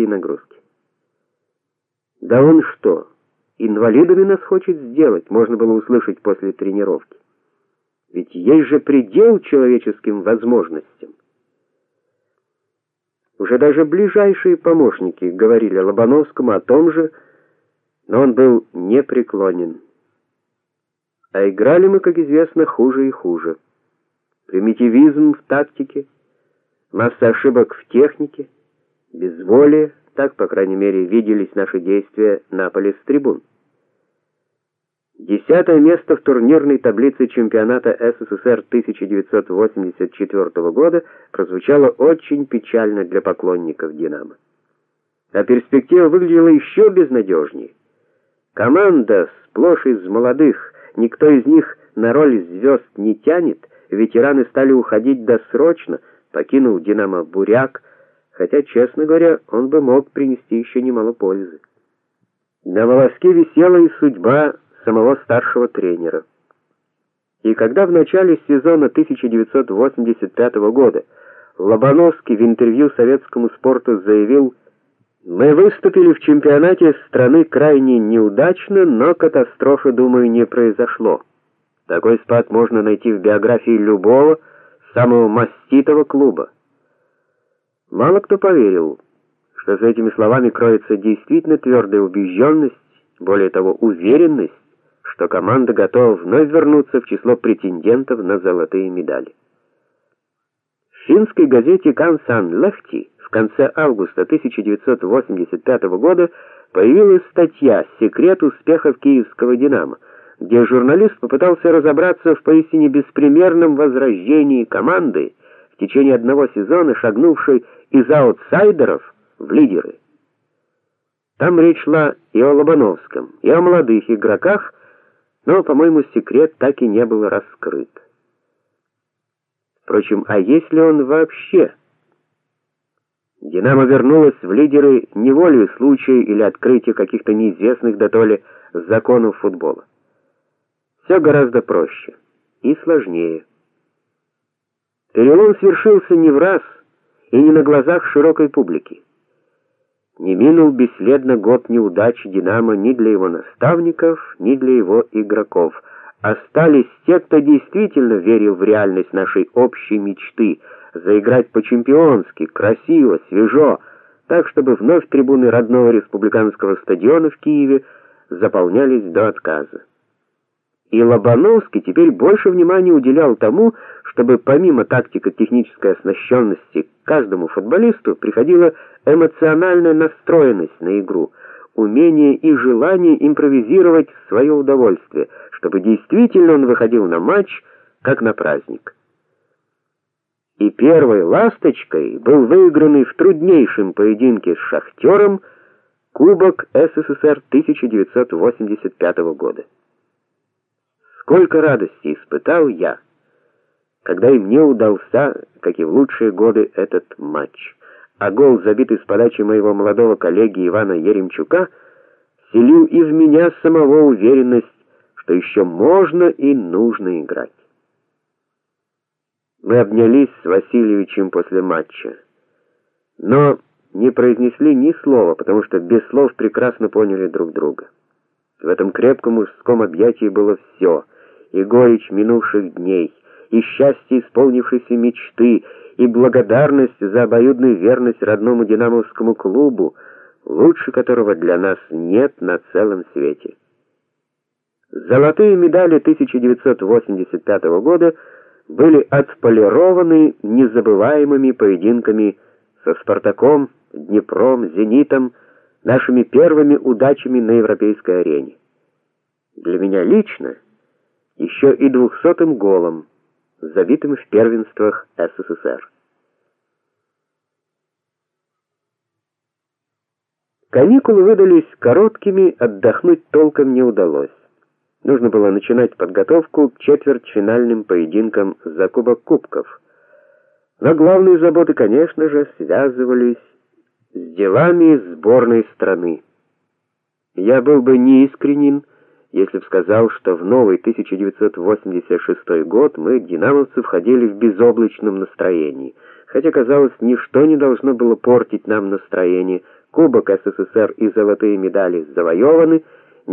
физические нагрузки. Да он что, инвалидами нас хочет сделать, можно было услышать после тренировки. Ведь есть же предел человеческим возможностям. Уже даже ближайшие помощники говорили Лобановскому о том же, но он был непреклонен. А играли мы, как известно, хуже и хуже. Примитивизм в тактике, масса ошибок в технике, безволие, так, по крайней мере, виделись наши действия на поле с трибун. Десятое место в турнирной таблице чемпионата СССР 1984 года прозвучало очень печально для поклонников Динамо. А перспектива выглядела еще безнадежнее. Команда сплошь из молодых, никто из них на роль звезд не тянет, ветераны стали уходить досрочно, покинул Динамо Буряк, хотя, честно говоря, он бы мог принести еще немало пользы. На волоске висела и судьба самого старшего тренера. И когда в начале сезона 1985 года Лобановский в интервью советскому спорту заявил: "Мы выступили в чемпионате страны крайне неудачно, но катастрофы, думаю, не произошло. Такой спад можно найти в биографии любого самого маститого клуба". Мало кто поверил, что за этими словами кроется действительно твердая убежденность, более того, уверенность что команда готова вновь вернуться в число претендентов на золотые медали. В финской газете Кансан Лехти в конце августа 1985 года появилась статья Секрет успехов киевского Динамо, где журналист попытался разобраться в поистине беспримерном возрождении команды в течение одного сезона, шагнувшей из аутсайдеров в лидеры. Там речь шла и о Лобановском, и о молодых игроках, но, по-моему, секрет так и не был раскрыт. Впрочем, а если он вообще? Динамо вернулась в лидеры не волей случая или открытия каких-то неизвестных дотоле законов футбола. Все гораздо проще и сложнее. Перелом свершился не в раз и не на глазах широкой публики. Не минул бесследно год неудач Динамо ни для его наставников, ни для его игроков. Остались те, кто действительно верил в реальность нашей общей мечты заиграть по-чемпионски, красиво, свежо, так чтобы вновь трибуны родного республиканского стадиона в Киеве заполнялись до отказа. И Лобановский теперь больше внимания уделял тому, чтобы помимо тактико-технической оснащенности каждому футболисту приходила эмоциональная настроенность на игру, умение и желание импровизировать в свое удовольствие, чтобы действительно он выходил на матч как на праздник. И первой ласточкой был выигранный в труднейшем поединке с Шахтером Кубок СССР 1985 года. Сколько радости испытал я, когда и мне удался, как и в лучшие годы, этот матч. А гол, забитый с подачи моего молодого коллеги Ивана Еремчука, вселил и в меня самого уверенность, что еще можно и нужно играть. Мы обнялись с Васильевичем после матча, но не произнесли ни слова, потому что без слов прекрасно поняли друг друга. В этом крепком мужском объятии было все — и горечь минувших дней, и счастье исполнившейся мечты, и благодарность за обоюдную верность родному динамовскому клубу, лучше которого для нас нет на целом свете. Золотые медали 1985 года были отполированы незабываемыми поединками со Спартаком, Днепром, Зенитом, нашими первыми удачами на европейской арене. Для меня лично еще и двухсотым голом, забитым в первенствах СССР. Каникулы выдались короткими, отдохнуть толком не удалось. Нужно было начинать подготовку к четвертьфинальным поединкам за Кубок Кубков. Но главные заботы, конечно же, связывались с делами сборной страны. Я был бы неискренен, если б сказал, что в новый 1986 год мы, динамовцы, входили в безоблачном настроении, хотя казалось, ничто не должно было портить нам настроение, Кубок СССР и золотые медали завоеваны,